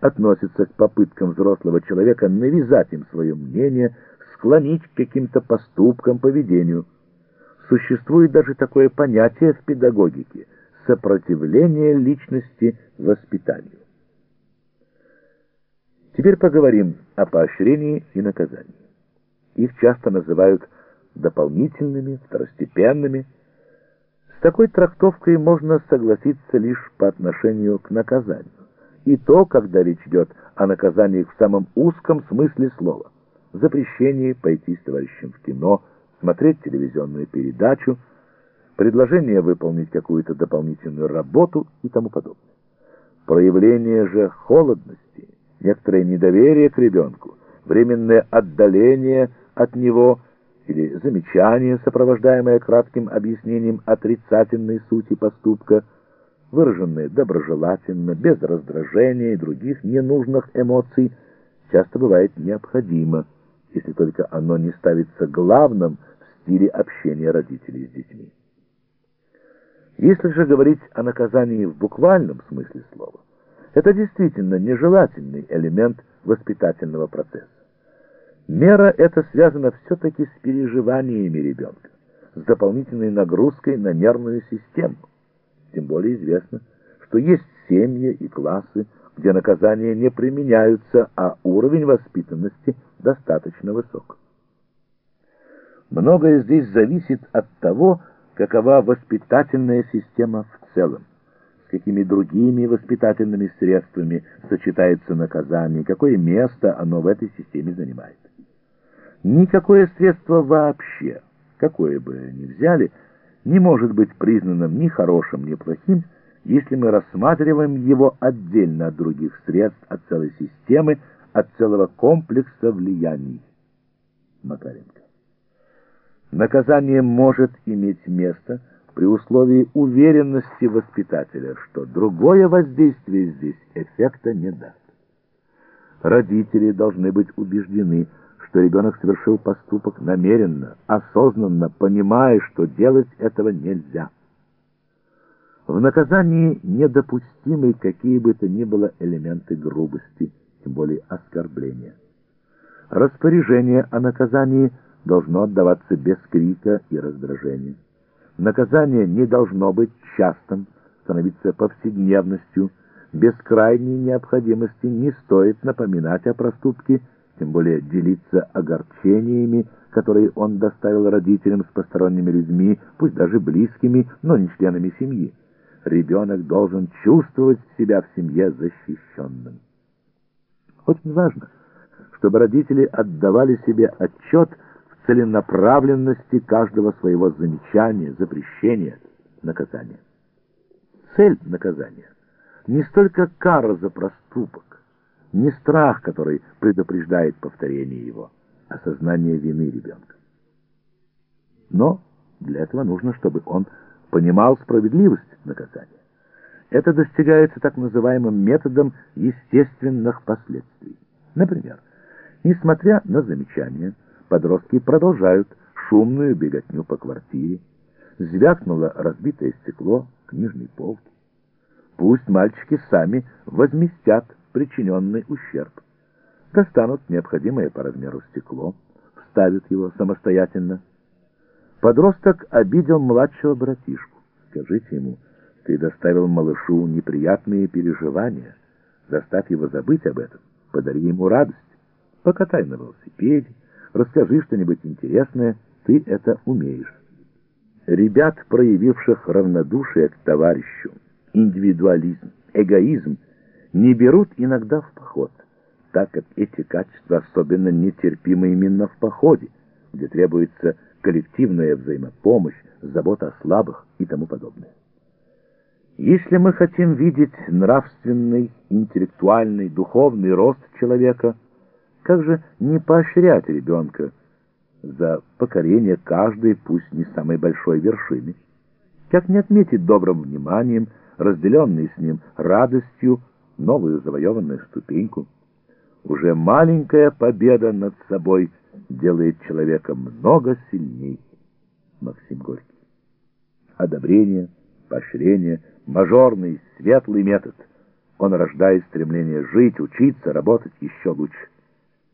относятся к попыткам взрослого человека навязать им свое мнение, склонить к каким-то поступкам, поведению. Существует даже такое понятие в педагогике – сопротивление личности воспитанию. Теперь поговорим о поощрении и наказании. Их часто называют дополнительными, второстепенными. С такой трактовкой можно согласиться лишь по отношению к наказанию. И то, когда речь идет о наказании в самом узком смысле слова. Запрещении пойти с товарищем в кино, смотреть телевизионную передачу, предложение выполнить какую-то дополнительную работу и тому подобное. Проявление же холодности, некоторое недоверие к ребенку, временное отдаление от него или замечание, сопровождаемое кратким объяснением отрицательной сути поступка, выраженное доброжелательно, без раздражения и других ненужных эмоций, часто бывает необходимо, если только оно не ставится главным в стиле общения родителей с детьми. Если же говорить о наказании в буквальном смысле слова, это действительно нежелательный элемент воспитательного процесса. Мера эта связана все-таки с переживаниями ребенка, с дополнительной нагрузкой на нервную систему. Тем более известно, что есть семьи и классы, где наказания не применяются, а уровень воспитанности достаточно высок. Многое здесь зависит от того, какова воспитательная система в целом какими другими воспитательными средствами сочетается наказание, какое место оно в этой системе занимает. Никакое средство вообще, какое бы ни взяли, не может быть признанным ни хорошим, ни плохим, если мы рассматриваем его отдельно от других средств, от целой системы, от целого комплекса влияний. Макаренко. Наказание может иметь место – при условии уверенности воспитателя, что другое воздействие здесь эффекта не даст. Родители должны быть убеждены, что ребенок совершил поступок намеренно, осознанно, понимая, что делать этого нельзя. В наказании недопустимы какие бы то ни было элементы грубости, тем более оскорбления. Распоряжение о наказании должно отдаваться без крика и раздражения. Наказание не должно быть частым, становиться повседневностью. Без крайней необходимости не стоит напоминать о проступке, тем более делиться огорчениями, которые он доставил родителям с посторонними людьми, пусть даже близкими, но не членами семьи. Ребенок должен чувствовать себя в семье защищенным. Очень важно, чтобы родители отдавали себе отчет целенаправленности каждого своего замечания, запрещения, наказания. Цель наказания не столько кара за проступок, не страх, который предупреждает повторение его, а сознание вины ребенка. Но для этого нужно, чтобы он понимал справедливость наказания. Это достигается так называемым методом естественных последствий. Например, несмотря на замечания, Подростки продолжают шумную беготню по квартире. Звякнуло разбитое стекло книжной полки. Пусть мальчики сами возместят причиненный ущерб. Достанут необходимое по размеру стекло, вставят его самостоятельно. Подросток обидел младшего братишку. Скажите ему, ты доставил малышу неприятные переживания. Заставь его забыть об этом, подари ему радость. Покатай на велосипеде, Расскажи что-нибудь интересное, ты это умеешь. Ребят, проявивших равнодушие к товарищу, индивидуализм, эгоизм, не берут иногда в поход, так как эти качества особенно нетерпимы именно в походе, где требуется коллективная взаимопомощь, забота о слабых и тому подобное. Если мы хотим видеть нравственный, интеллектуальный, духовный рост человека – как же не поощрять ребенка за покорение каждой, пусть не самой большой вершины? Как не отметить добрым вниманием, разделенной с ним радостью, новую завоеванную ступеньку? Уже маленькая победа над собой делает человека много сильней. Максим Горький. Одобрение, поощрение, мажорный, светлый метод. он рождает стремление жить, учиться, работать еще лучше.